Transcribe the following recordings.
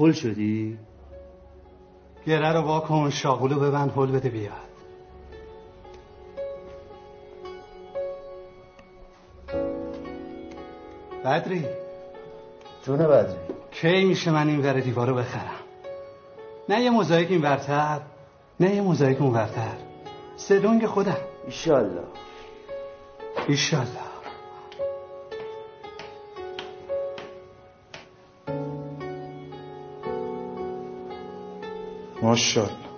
خل شدی؟ گره رو واکن شاغلو ببند حل بده بیاد. بدری؟ جون بدری. کی میشه من این ور دیوارو بخرم؟ نه یه موزاییک این ورتر نه یه موزاییک اون ورتر. سدونگ خودم. ایشالله. ایشالله. Maşallah.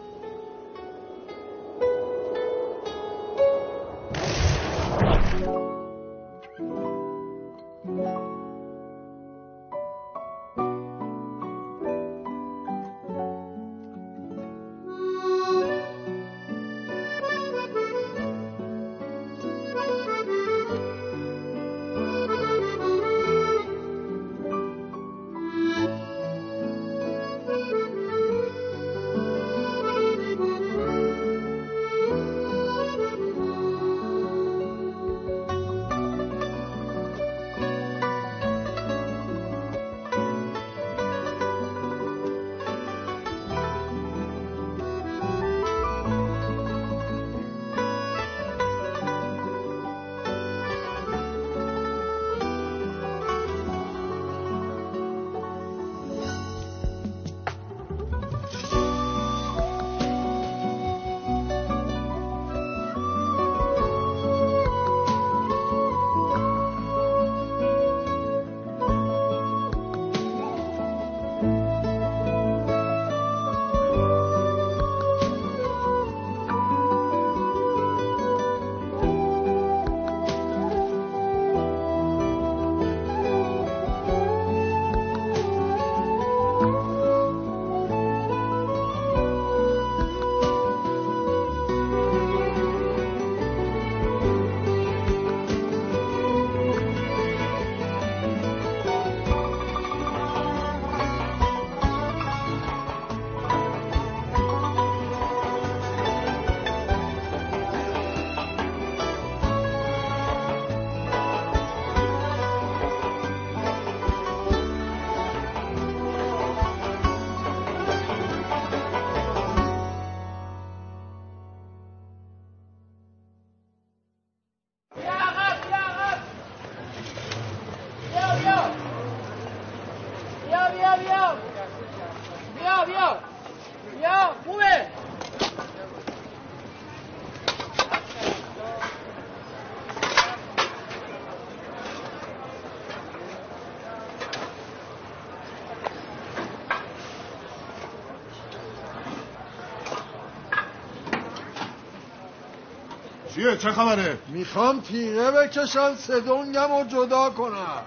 چیه؟ چه خبره؟ می‌خوام تیغه بکشن سدونگم رو جدا کنم.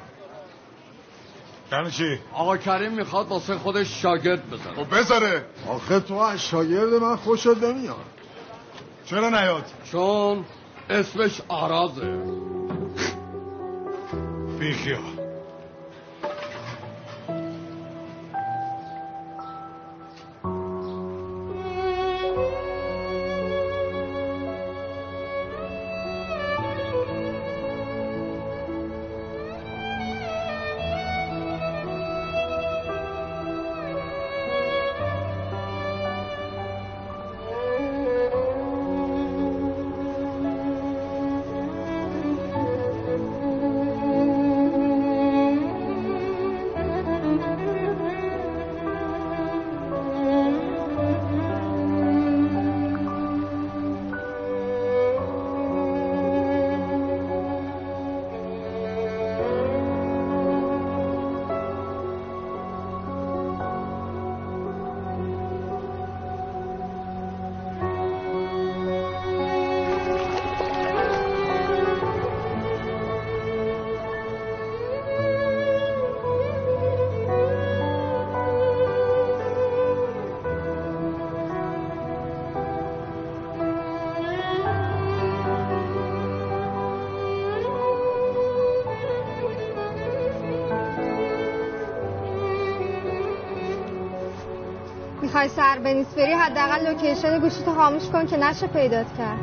یعنی چی؟ آقا کریم می‌خواد واسه خودش شاگرد بزنه. خب بذاره. آخه تو از شاگرد من خوشت نمیاد. چرا نیاد؟ چون اسمش آرازه. بیخیال. می‌خوای سر بنیس بری حداقل لوکیشن گوشیتو خاموش کن که نشه پیدات کرد.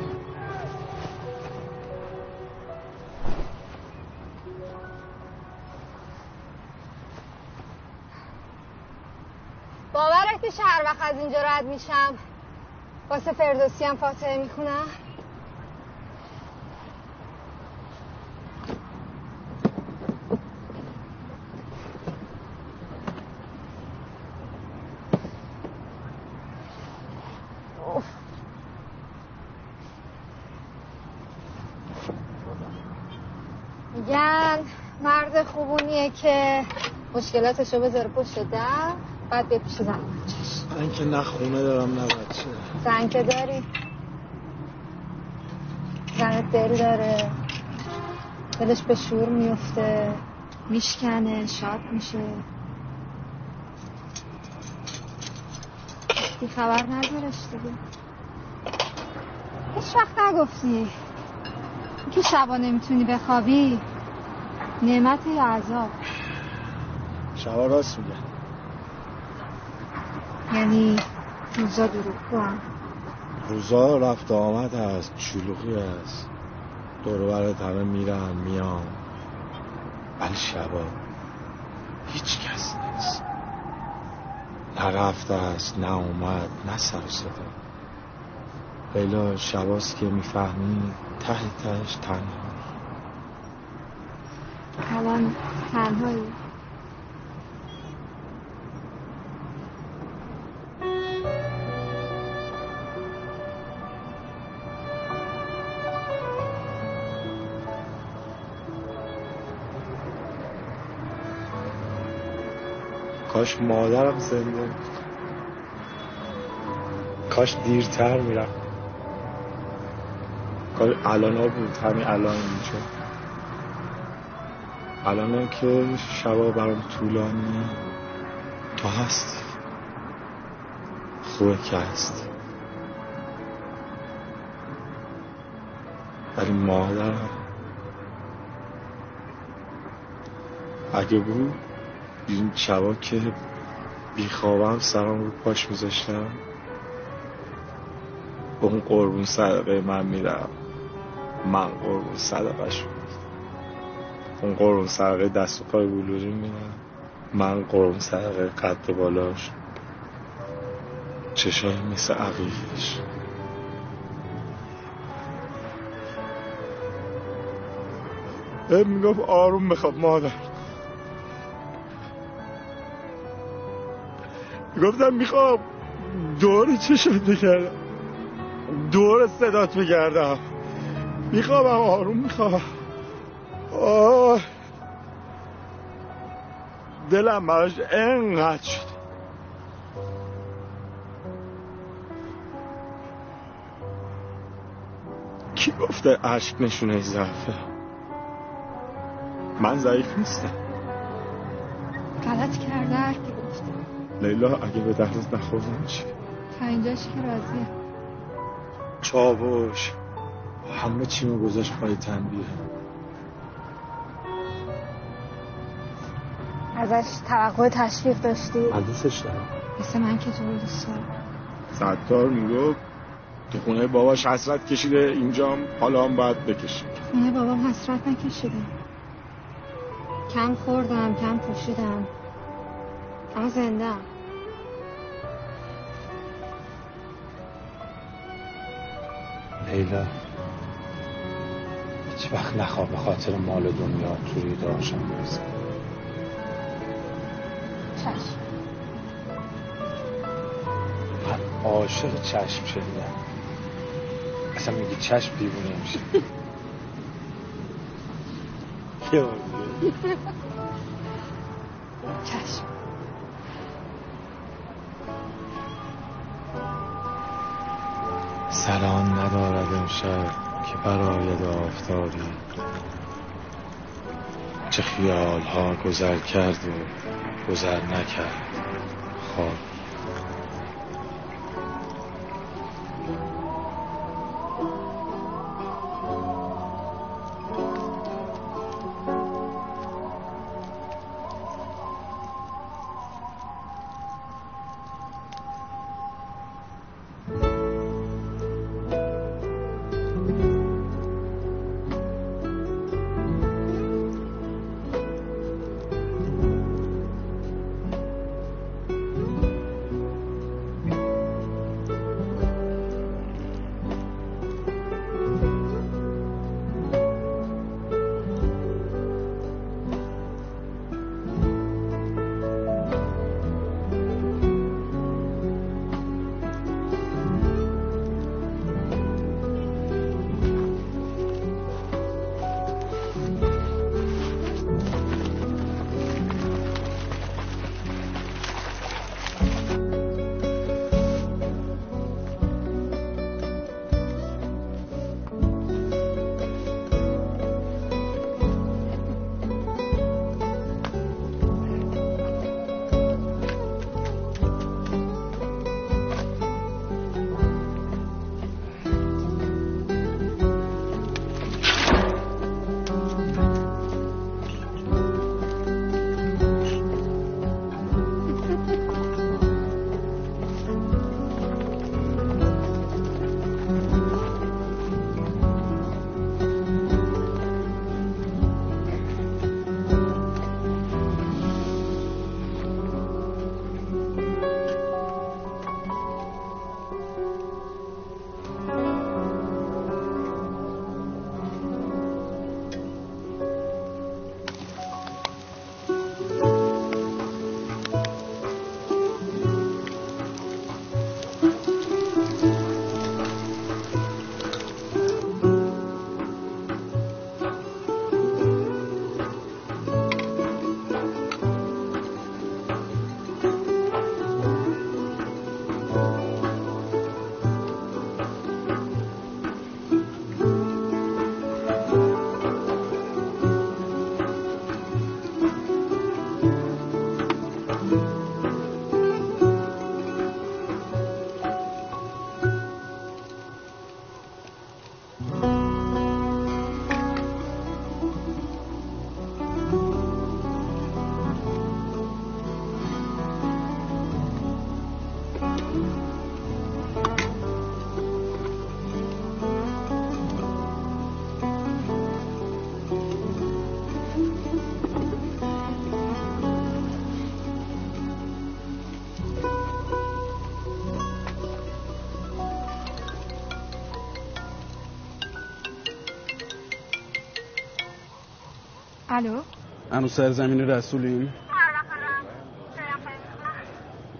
نظرت میشه هر وقت از اینجا رد میشم؟ واسه فردوسی هم فاتحه می‌خونم؟ میگن مرد خوبونیه که مشکلاتشو بذاره پشت در بعد بیا پیش زن بچه‌ش. من که نه خونه دارم نه بچه. زن که داری؟ زنت دل داره. دلش به شور میفته. میشکنه شاد میشه. بی خبر ندارش دیگه. هیچ وقت نگفتی. که شبا نمی‌تونی بخوابی؟ نعمت یا عذاب؟ شبا راست میگن یعنی روزا دروغ هم. روزا رفت آمد هست شلوغی هست دور برت همه میرن میان ولی شبا هیچ کس نیست. نه رفته است نه اومد نه سر و صدا. لیلا شباست که می‌فهمی ته تهش تنها. الان تنهایی. کاش مادرم زنده بود. کاش دیرتر میرم کاش الان بود همین الان اینجا. الان که شبا برام طولانی تو هستی خوبه که هستی ولی مادرم اگه بود این شبا که بیخوابم سرم رو پاش میذاشتم اون قربون صدقه من میرم. من قربون صدقه شد اون قربون صدقه دست و پای بلوری میرم من قربون صدقه قد بالاش. چشای مثل عقیقش. می‌گفت آروم بخواب مادر. گفتم می‌خوام دور چشات بگردم دور صدات بگردم میخوابم آروم میخوابم. دلم براش انقدر شد. کی گفته عشق نشونه ضعفه من ضعیف نیستم. غلط کرده هر کی گفته. لیلا اگه به دردت نخوردم چی؟ تا اینجاش که راضیه. چاوش. همه چیمو گذاشت پای تنبیه. ازش توقع تشویق داشتی؟ من دوستش دارم. مثل من که تو دوست دارم. ستار می‌گفت تو خونه باباش حسرت کشیده اینجام حالا هم باید بکشه خونه بابام حسرت نکشیدم کم خوردم کم پوشیدم. اما زنده لیلا هیچ وقت نخواه به خاطر مال دنیا توی داشم برسه. چشم. من عاشق چشم شدیدم اصلا میگی چشم دیوونه میشه. یه. چشم. سلام ندارد امشب که براید آفتابی چه خیال ها گذر کرد و گذر نکرد. خواب الو. هنو سرزمین رسولیم.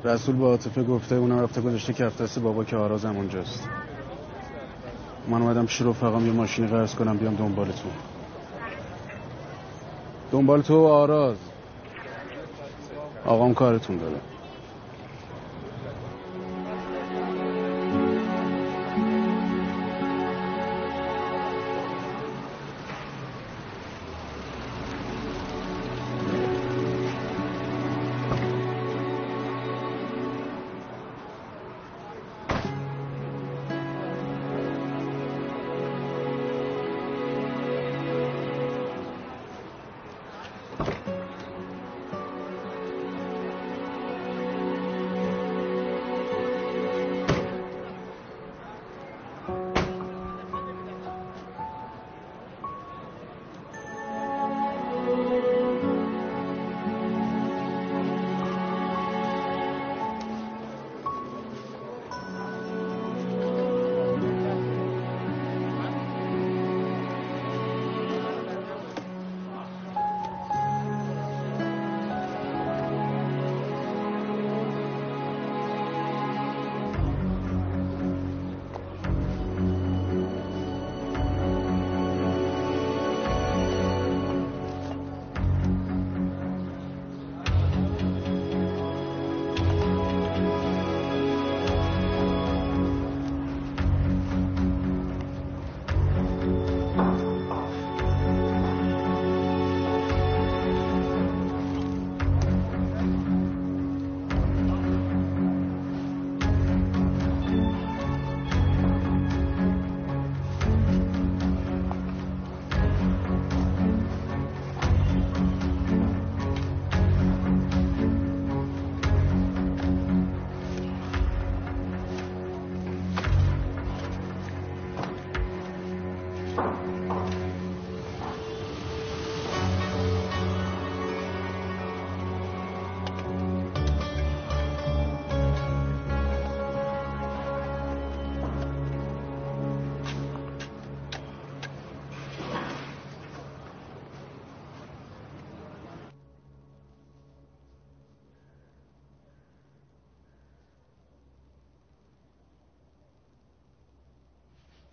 رسول با عاطفه گفته اونم رفته گذاشته کف دست بابا که آرازم اونجاست. من اومدم پیش رفقام یه ماشینی قرض کنم بیام دنبالتون دنبال تو و آراز. آقام کارتون داره.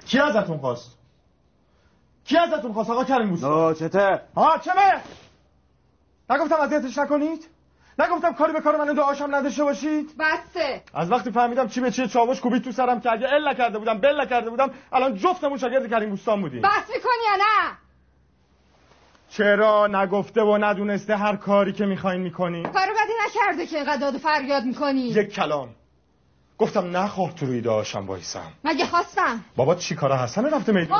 کی ازتون خواست؟ کی ازتون خواست؟ آقا کریم بوستان آه چته؟ آه چمه نگفتم اذیتش نکنید؟ نگفتم کاری به کار من دعاشم نداشته باشید؟ بسه. از وقتی فهمیدم چی به چیه چاوش کوبید تو سرم که اگه ال کرده بودم بل کرده بودم الان جفتمون شاگرد کریم بوستان بودیم. بس می‌کنی یا نه؟ چرا نگفته و ندونسته هر کاری که می‌خواین می‌کنی؟ کارو بدی نکرده که اینقدر داد و فریاد می‌کنی. یک کلام. گفتم نخواه تو روی دعاشم وایسم. مگه خواستم؟ بابا چی کارا حسن رفته میدون؟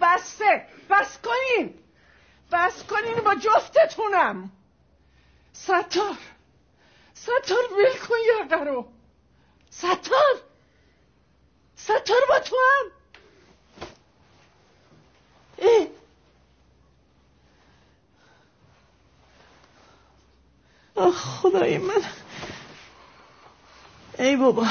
بسته بس کنین. بس کنین با جفتتونم. ستار ستار ول کن یقه رو. ستار ستار با تو هم. ای. خدای من. ای بابا.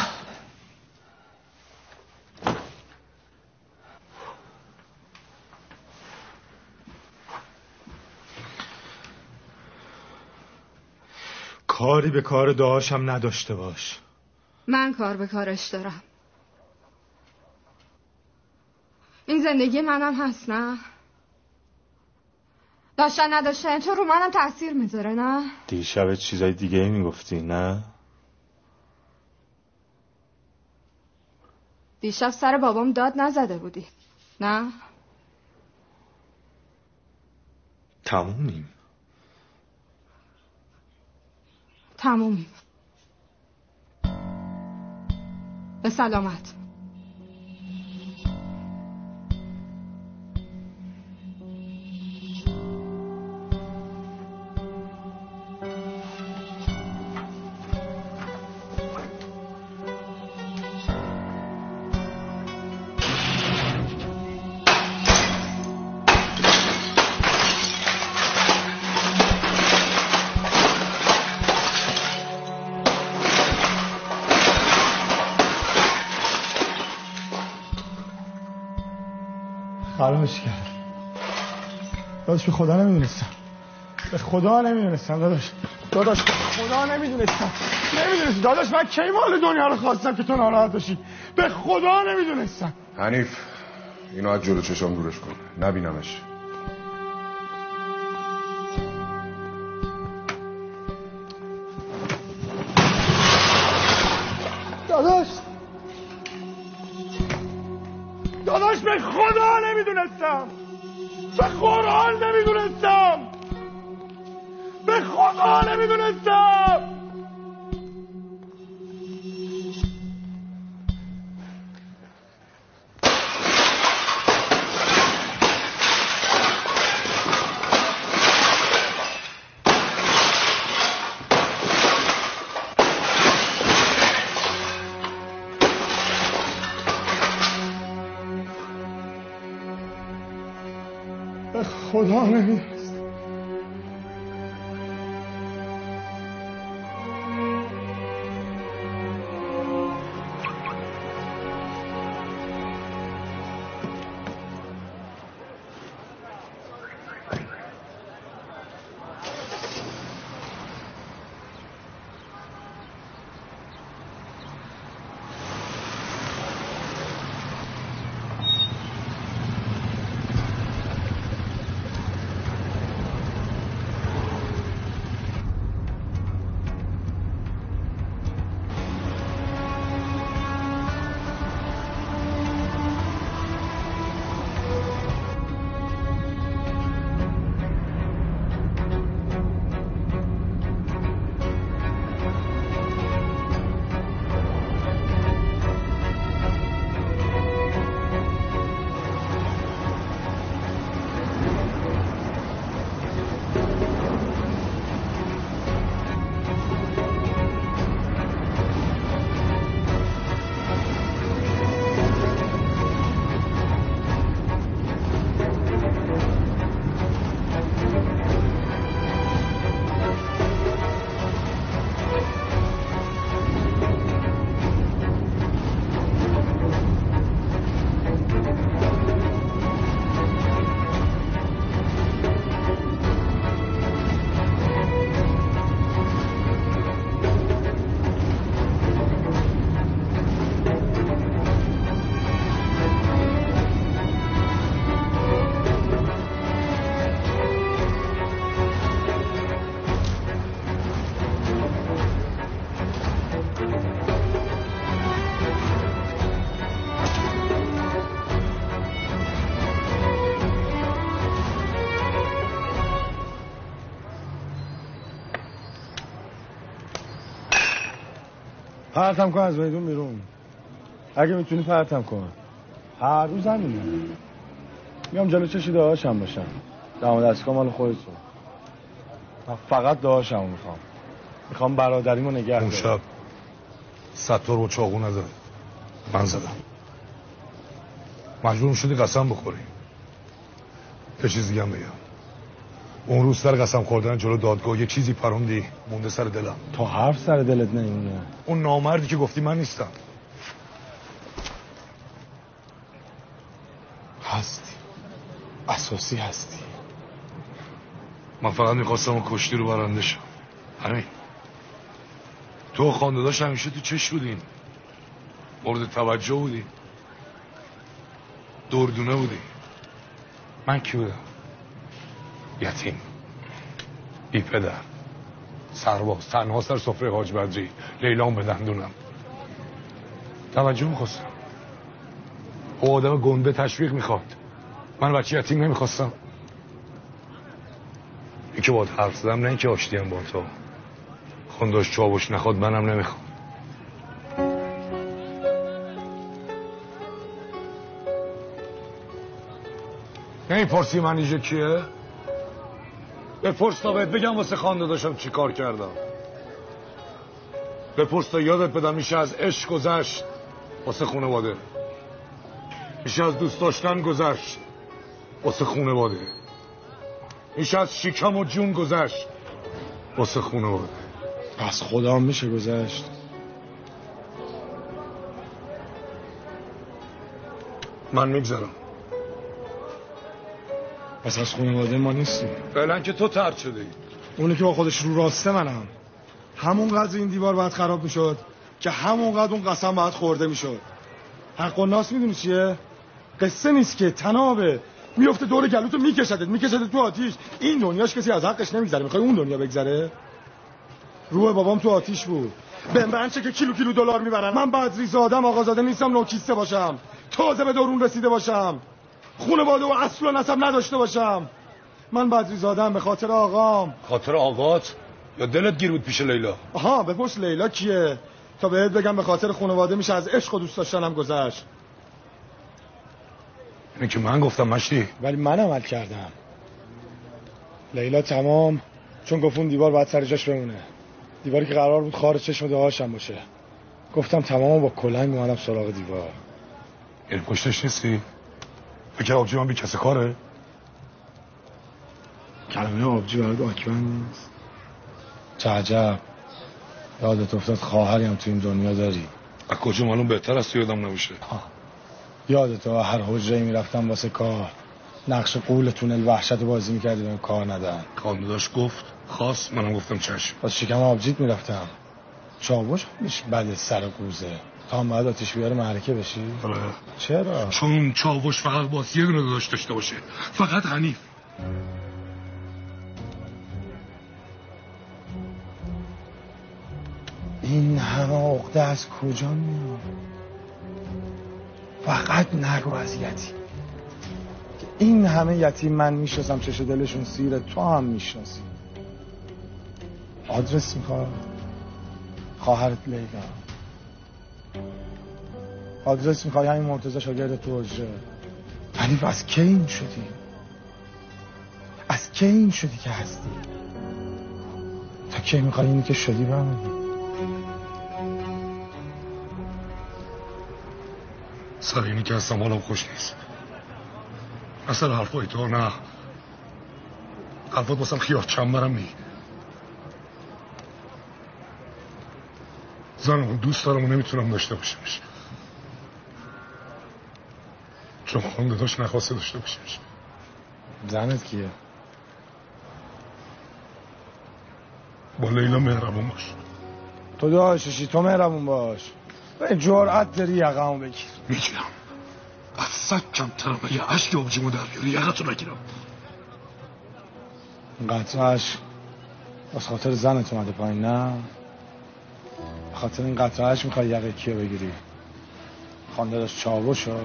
کاری به کار دعاشم نداشته باش. من کار به کارش دارم. این زندگی منم هست نه؟ داشتن نداشتن تو رو منم تاثیر می‌ذاره نه؟ دیشب چیزای دیگه ای می‌گفتی نه؟ دیشب سر بابام داد نزده بودی. نه؟ تمومیم. تمومیم به سلامت. داداش به خدا نمی‌دونستم. به خدا نمی‌دونستم داداش. داداش خدا نمی‌دونستم. نمی‌دونستم داداش من کی مال دنیا رو خواستم که تو ناراحت باشی به خدا نمی‌دونستم. حنیف اینو از جلو چشام دورش کن. نبینمش. داداش. داداش به خدا نمی‌دونستم. به قرآن نمی‌دونستم. به خدا نمی‌دونستم. Amen. پرتم کن از میدون بیرون. اگه می‌تونی پرتم کن. هر روز همینه. میام جلو چشی داشتم باشم. دم دستگاه مال خودتون من فقط داشتم می‌خوام. می‌خوام برادریمو نگه اون شب ستار و چاقو نداره من زدم. مجبور شدی قسم بخوری. یه چیز دیگه بگم. اون روز سر قسم خوردن جلو دادگاه یه چیزی پروندی مونده سر دلم. تا حرف سر دلت نمیمونه اون نامردی که گفتی من نیستم. هستی. اساسی هستی. من فقط می‌خواستم اون کشتی رو برنده شم. همین. تو خانداداش همیشه تو چش بودین. مورد توجه بودی دردونه بودی من کی بودم؟ یتیم. بی پدر. سرباز تنها سر سفره حاج بدری لیلام به دندونم. توجه می‌خواستم. او آدم گنده تشویق می‌خواد. من بچه یتیم نمی‌خواستم. این که باید حرف زدم نه اینکه آشتیم با تو. خنداش چاوش نخواد منم نمی‌خوام. نمی‌پرسی من اینجا کیه؟ بپرس تا بهت بگم واسه خانده داشتم چی کار کردم. بپرس تا یادت بدم میشه از عشق گذشت واسه خونواده میشه از دوست داشتن گذشت واسه خونواده میشه از شیکم و جون گذشت واسه خونواده پس خدا میشه گذشت. من میگذرم. پس از خانواده ما نیستی فعلا که تو ترد شده ای. اونی که با خودش رو راسته منم. همونقدر این دیوار باید خراب می‌شد که همونقدر اون قسم باید خورده می‌شد. حق و ناس می‌دونی چیه؟ قصه نیست که تنابه. میفته دور گلوتو میکشدت میکشدت تو آتیش. این دنیاش کسی از حقش نمیگذره. می‌خوای اون دنیا بگذره؟ روح بابام تو آتیش بود. به من چه که کیلو کیلو دلار می‌برن. من بدری زادم آقازاده نیستم نوکیسته باشم. تازه به دورون رسیده باشم. خونواده و اصل و نسب نداشته باشم. من بدری زادم به خاطر آقام. خاطر آقات؟ یا دلت گیر بود پیش لیلا؟ آها بپرس لیلا کیه؟ تا بهت بگم به خاطر خانواده میشه از عشق و دوست داشتنم گذشت. اینه که من گفتم مشتی. ولی من عمل کردم. لیلا تمام. چون گفت اون دیوار باید سر جاش بمونه. دیواری که قرار بود خارج چشم دهاشم باشه. گفتم تمام با کلنگ اومدم سراغ دیوار. یعنی پشتش نیستی؟ فکر آبجی من بی کسی کاره. کلمه آبجی برای آکمن نیست. چه عجب. یادت افتاد خواهریم تو این دنیا داری؟ از کجا معلوم بهتر است یادم نمیشه یادت هر حجره می‌رفتم واسه کار. نقش قول تونل وحشت بازی می‌کردی بهم کار ندن. خانداداش گفت خواست منم گفتم چشم. واسه شکم آبجیت می‌رفتم؟ چاوش میش بده سر گوزه هم باید آتیش بیاره معرکه بشی؟ آره. چرا؟ چون چاوش فقط باز یه دونه داشت داشته باشه. فقط حنیف. این همه عقده از کجا میاد؟ فقط نگو از یتیم. که این همه یتیم من می‌شناسم چش دلشون سیره تو هم می‌شناسی. آدرس می‌خواد خواهرت لیلا. آدرس می‌خوای همین مرتضی شاگرد تو حجره. ولی از کی این شدی؟ از کی این شدی که هستی؟ تا کی می‌خوای اینی که شدی بمونی سر اینی که هستم حالم خوش نیست. اصلا حرفای تو نه. حرفات باسم خیار چنبرم نی. زنمون دوست دارم و نمی‌تونم داشته باشمش. چون خونده داشت نخواسته داشته باشمش زنت کیه؟ با لیلا مهربون باش. تو داشتشی تو مهربون باش. به جرأت داری یقمو بگیر می‌گیرم. از سگ کمترم یه عشق آبجیمو در بیاری. یقتو نگیرم. قطعش از خاطر زنت اومده پایین نه؟ خاطر این قطعش می‌خوای یقه کیو بگیری؟ خانده داشت چاوشو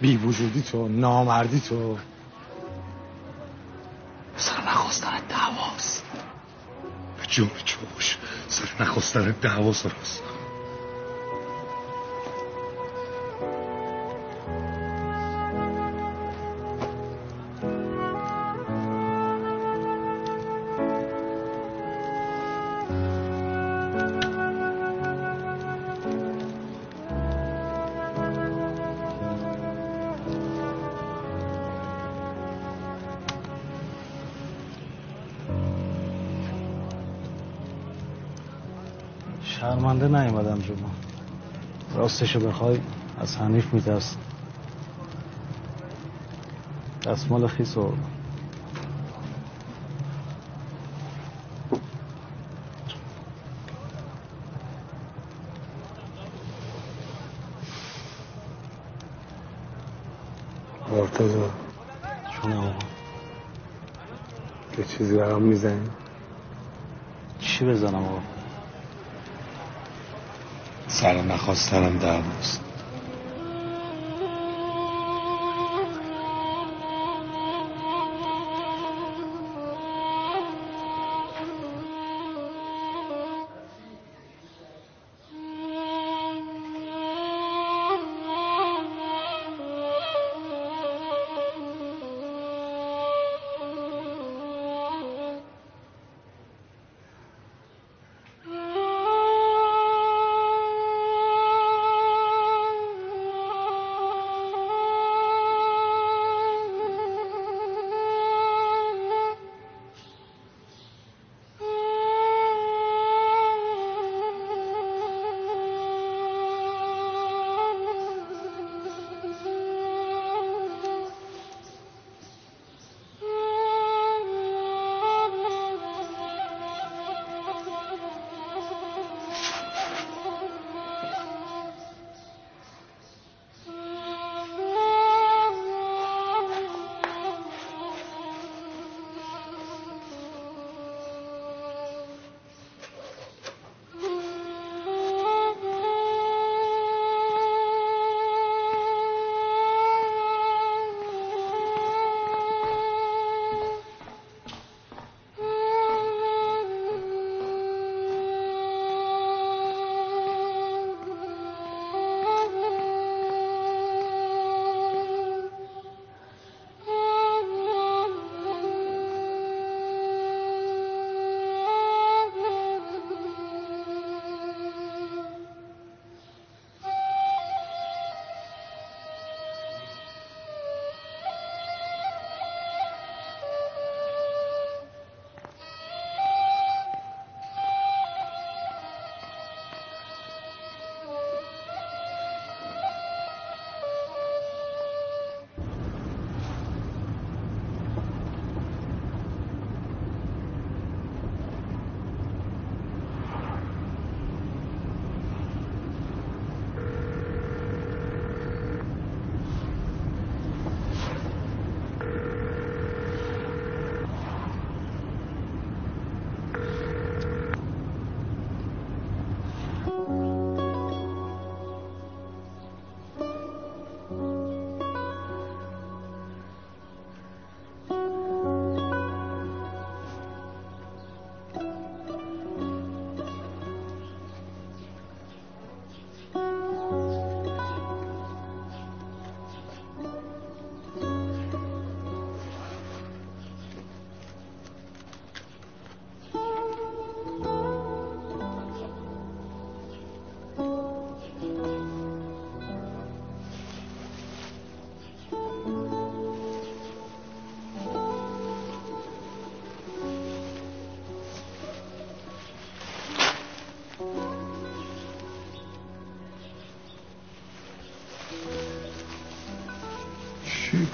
بی وجودی تو نامردی تو. سر نخواستن دعواست. به جون چوش سر نخواستن دعواست شرمنده نیومدم جمعه راستشو بخوای از حنیف میترسم دستمال خیس آوردم مرتضا چون آقا. یه چیزی برام می‌زنی؟ چی بزنم آقا؟ سر نخواستنم دعواست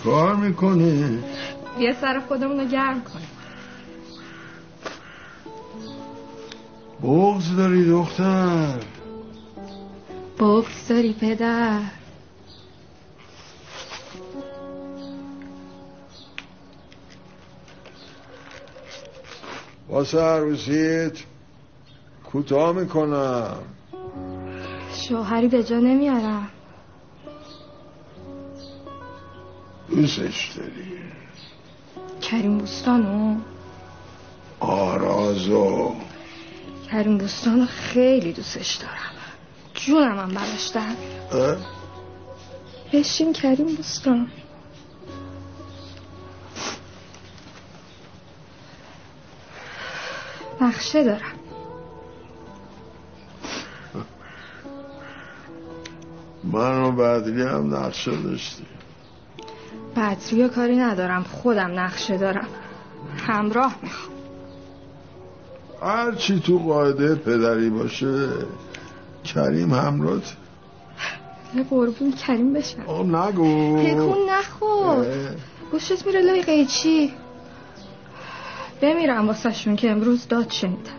کار می‌کنی؟ یه سر خودمون رو گرم کنیم. بغز داری دختر. بغز داری پدر. واسه عروسیت کوتاه می‌کنم. شوهری به جا نمیارم. دوستش داری؟ کریم بوستانو. آرازو. کریم بوستانو خیلی دوستش دارم. جونم هم براش در؟ بشین کریم بوستان. نقشه دارم. من و بدری هم نقشه داشتی. بدری و کاری ندارم. خودم نقشه دارم. همراه می‌خوام. هر چی تو قاعده پدری باشه کریم همراهت. یه قربون کریم بشم. آه نگو. تکون نخور. گوشت میره لای قیچی بمیرم واسه شون که امروز داد شنیدم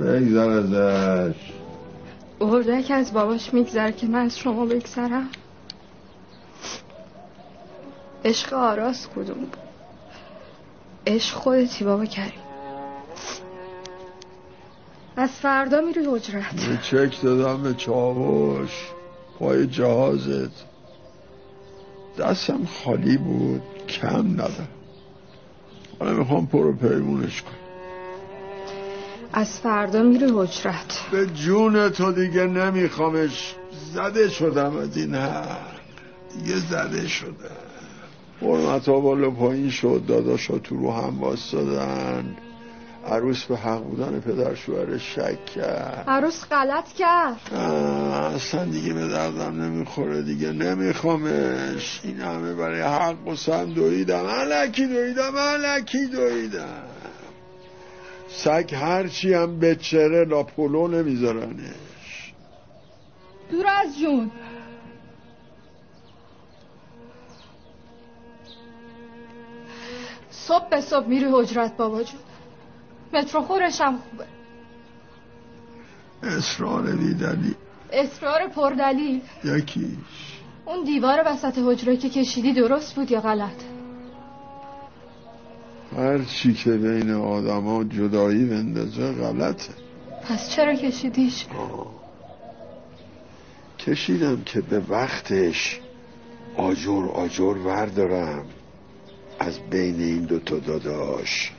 بگذر ازش. اردک از باباش میگذره که من از شما بگذرم. عشق آراز کدوم؟ بود عشق خودتی بابا کریم؟ از فردا میری حجرت. چک دادم به چاوش. پای جهازت. دستم خالی بود. کم ندم حالا می‌خوام پرو پیمونش کنم. از فردا میری حجرت. به جون تو دیگه نمیخوامش. زده شدم از این حرف دیگه زده شدم. حرمت ها بالا پایین شد داداشا تو رو هم واسدادن عروس به حق بودن پدر شوهرش شک کرد. عروس غلط کرد. اصلا دیگه به دردم نمی‌خوره دیگه نمیخوامش. این همه برای حق و سم دویدم. علکی دویدم علکی دویدم. سگ هرچی هم بچره لاپولو نمیذارنش. دور از جون. صبح به صبح میری حجرت بابا جون. مترو خورشم خوبه. اصرار بیدلی اصرار پردلیل یکیش. اون دیوار وسط حجره که کشیدی درست بود یا غلط؟ هرچی که بین آدما جدایی بندازه غلطه. پس چرا کشیدیش؟ کشیدم که به وقتش آجر آجر وردارم. از بین این دوتا داداش.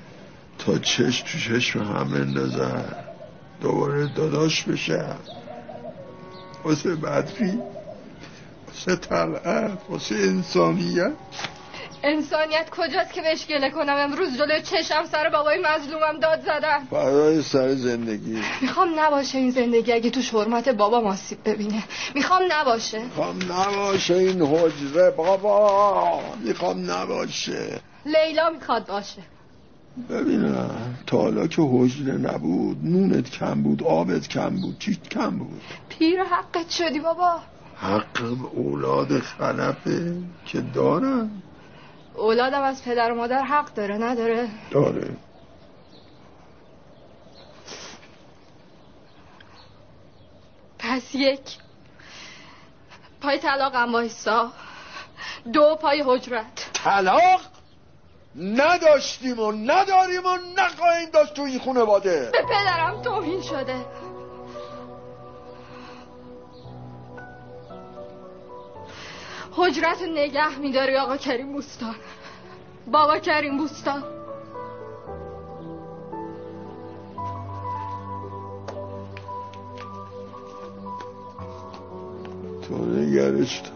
تا چشم تو چشم هم بندازن. دوباره داداش بشم واسه بدری واسه طلعت واسه انسانیت. انسانیت کجاست که بهش گله کنم؟ امروز جلوی چشم سر بابای مظلومم داد زدم. فدای سر زندگی. می‌خوام نباشه این زندگی اگه تو حرمت بابا آسیب ببینه. می‌خوام نباشه. می‌خوام نباشه این حجره بابا. می‌خوام نباشه. لیلا می‌خواد باشه. ببینم تا حالا که حجره نبود نونت کم بود آبت کم بود چیت کم بود. پیر حقت شدی بابا. حقم اولاد خلفه که دارم. اولادم از پدر و مادر حق داره نداره؟ داره. پس یک پای طلاقم وایسا دو پای حجرت. طلاق نداشتیم و نداریم و نخواهیم داشت تو این خانواده. به پدرم توهین شده. حجرت نگه میداری آقا کریم بوستان. بابا کریم بوستان. تو نگرش دار.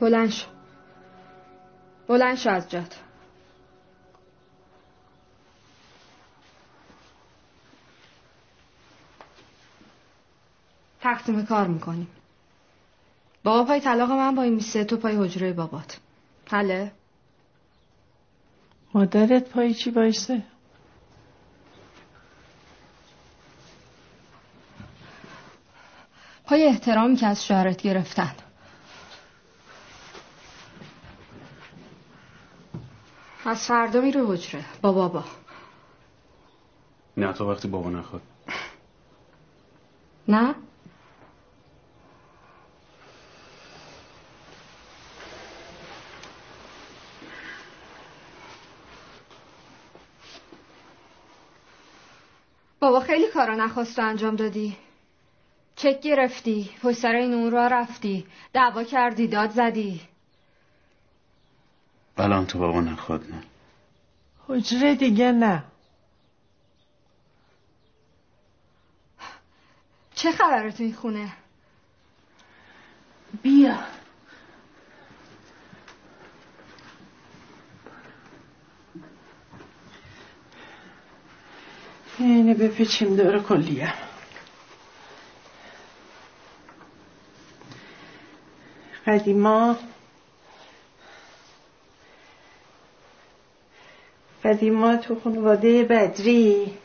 بلند شو. بلند شو از جات. تقسیم کار می‌کنیم. بابا پای طلاق من با این میسه تو پای حجره بابات. حله؟ مادرت پای چی بایسته؟ پای احترامی که از شوهرت گرفتن. از فردا میره حجره. با بابا. نه تو وقتی بابا نخواد. نه؟ خیلی کارا نخواست انجام دادی. چک گرفتی پشت سر این اون را رفتی. دعوا کردی داد زدی. الان تو بابا نخواد نه. حجره دیگه نه. چه خبره تو این خونه؟ بیا. اینه بپیچیم دور کلیه. قدیما قدیما تو خانواده بدری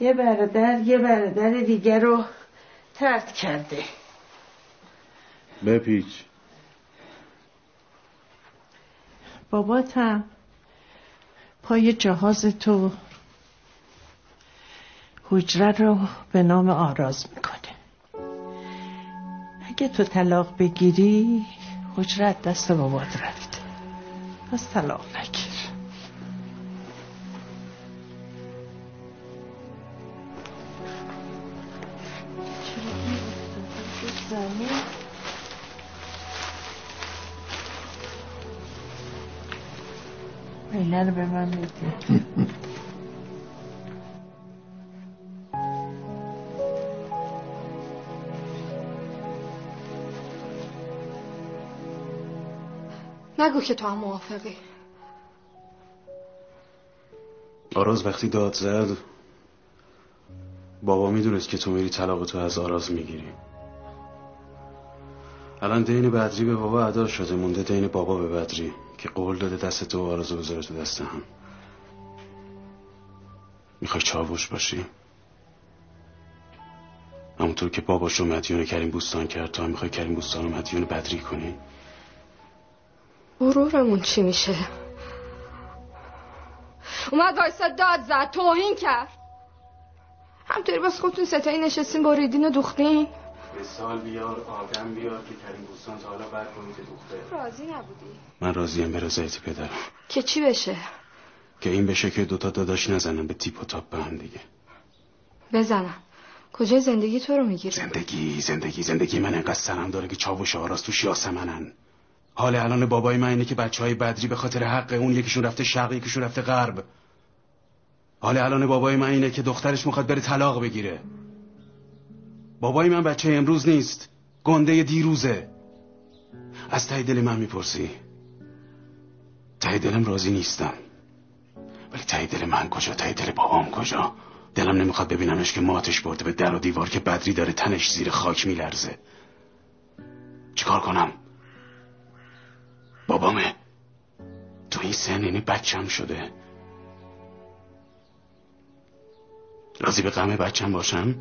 یه برادر یه برادر دیگر رو ترد کرده. بپیچ. باباتم پای جهاز تو. حجره رو به نام آراز می‌کنه. اگه تو طلاق بگیری حجره دست بابات رفته. پس طلاق نگیر. اینه رو به من بده نگو که تو هم موافقی. آراز وقتی داد زد بابا می‌دونست که تو میری طلاق تو از آراز می‌گیری. الان دین بدری به بابا ادا شده مونده دین بابا به بدری که قول داده دست تو و بذاره تو دست هم. می‌خوای چاوش باشی؟ همونطور که باباش رو مدیون کریم بوستان کرد تو هم می‌خوای کریم بوستان رو مدیون بدری کنی؟ غرورمون چی میشه؟ اومد وایسا داد زد توهین کرد. همطوری باز خودتون ستایی نشستین بریدین و دوختین. مثال بیار آدم بیار که کریم بوستان تا حالا بر کنید دوخته. راضی نبودی؟ من راضیم به رضایت پدرم. که چی بشه؟ که این بشه که دوتا داداش نزنن به تیپ و تاپ به هم دیگه. بزنم کجای زندگی تو رو می‌گیره زندگی زندگی زندگی من انقدر سرم داره که چاوش آراز تو یاسمنن حال الان بابای من اینه که بچه های بدری به خاطر حق اون یکیشون رفته شرق یکیشون رفته غرب. حال الان بابای من اینه که دخترش می‌خواد بره طلاق بگیره. بابای من بچه امروز نیست گنده دیروزه. از ته دل من می‌پرسی. ته دلم راضی نیستم. ولی ته دل من کجا؟ ته دل بابام کجا؟ دلم نمی‌خواد ببینمش که ماتش برده به در و دیوار که بدری داره تنش زیر خاک میلرزه. چیکار کنم؟ بابامه. تو این سن یعنی بچم شده. راضی به غم بچم باشم؟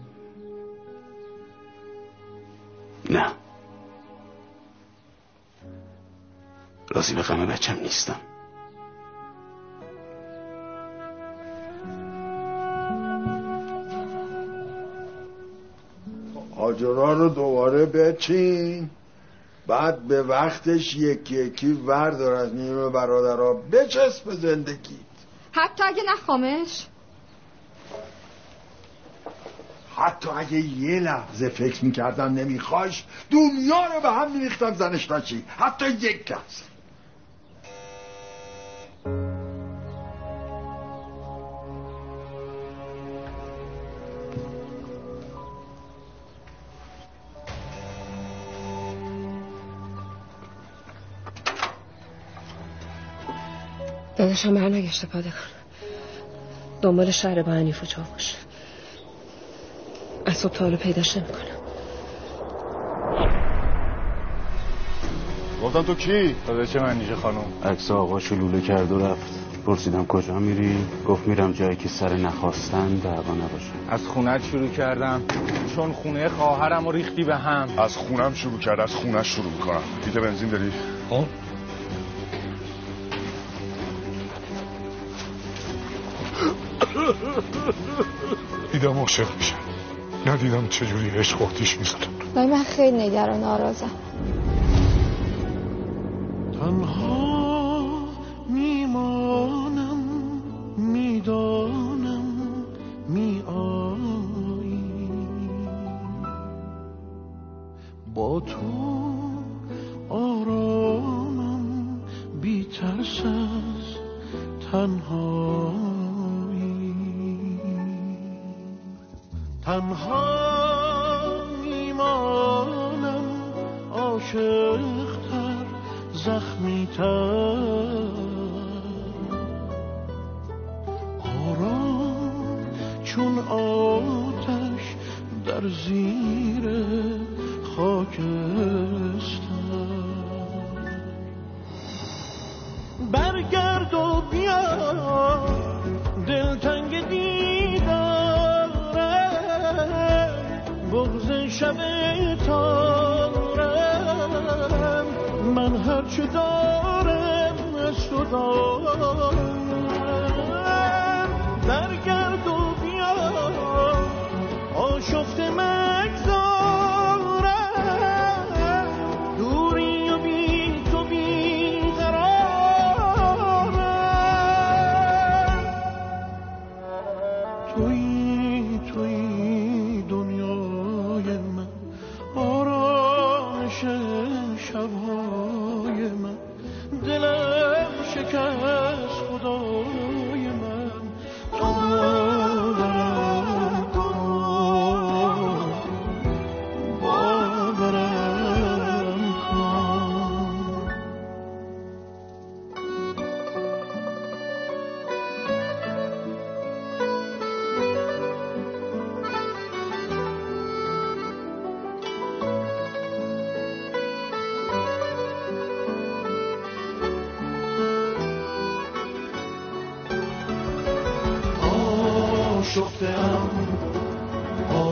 نه. راضی به غم بچم نیستم. آجرا رو دوباره بچین. بعد به وقتش یکی یکی وردار از نیمه برادرها بچسب به زندگی. حتی اگه نخوامش حتی اگه یه لحظه فکر می‌کردم نمیخواش دنیا رو به هم میریختم زنش نشی حتی یک کس داداشم برنگشته پاده دنبال شهر با هنیف و چاوش از صبح تا پیداش نمی‌کنم. گفتم تو کی؟ داداش من نیشه خانم. عکس آقا شلوله کرد و رفت. پرسیدم کجا میری؟ گفت میرم جایی که سر نخواستن دعوا نباشه. از خونه شروع کردم. چون خونه خواهرم و ریختی به هم. از خونم شروع کرد. از خونه شروع کنم دیده بنزین داری؟ خب. دیدم عاشق میشن ندیدم چجوری عشق وقتیش می‌زنن ولی من خیلی نگران آرازم. تنها میمانم می‌دانم میآیی. با تو تو بیا دلتنگ دیدارم بغز شب تارم. من هر چه دارم از تو دارم.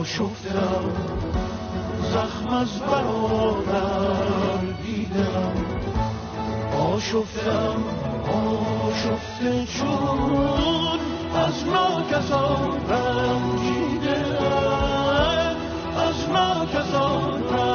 آشفتم زخم از برادر دیدم. آشفتم آشفته چون از ناکسان رنگیده از ناکسان رنگیده